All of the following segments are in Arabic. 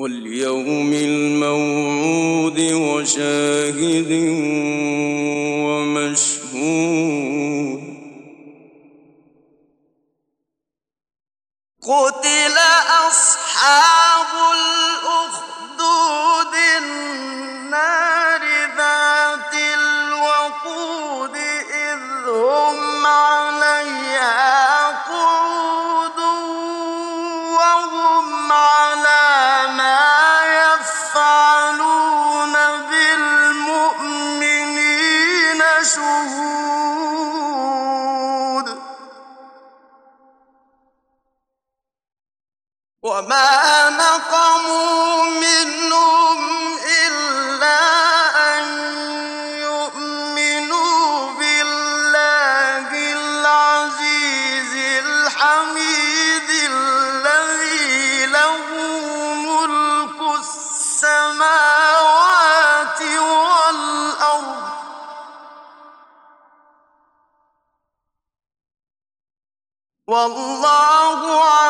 واليوم الموعود وشاهد ومشهود. قتل أصحاب الأخدود وما نقموا منهم إلا أن يؤمنوا بالله العزيز الحميد الذي له ملك السماوات والأرض والله على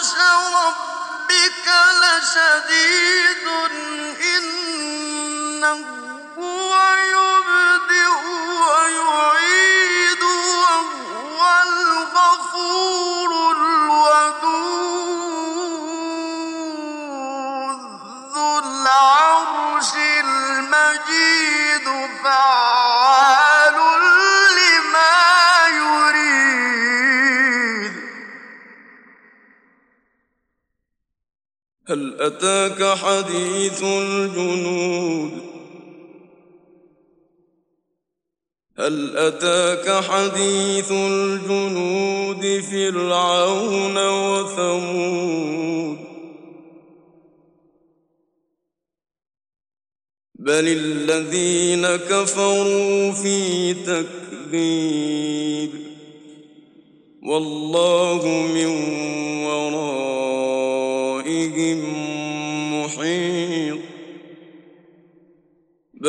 بطش ربك لشديد إنه هل أتاك حديث الجنود؟ هل أتاك حديث الجنود فرعون وثمود؟ بل الذين كفروا في تكذيب والله من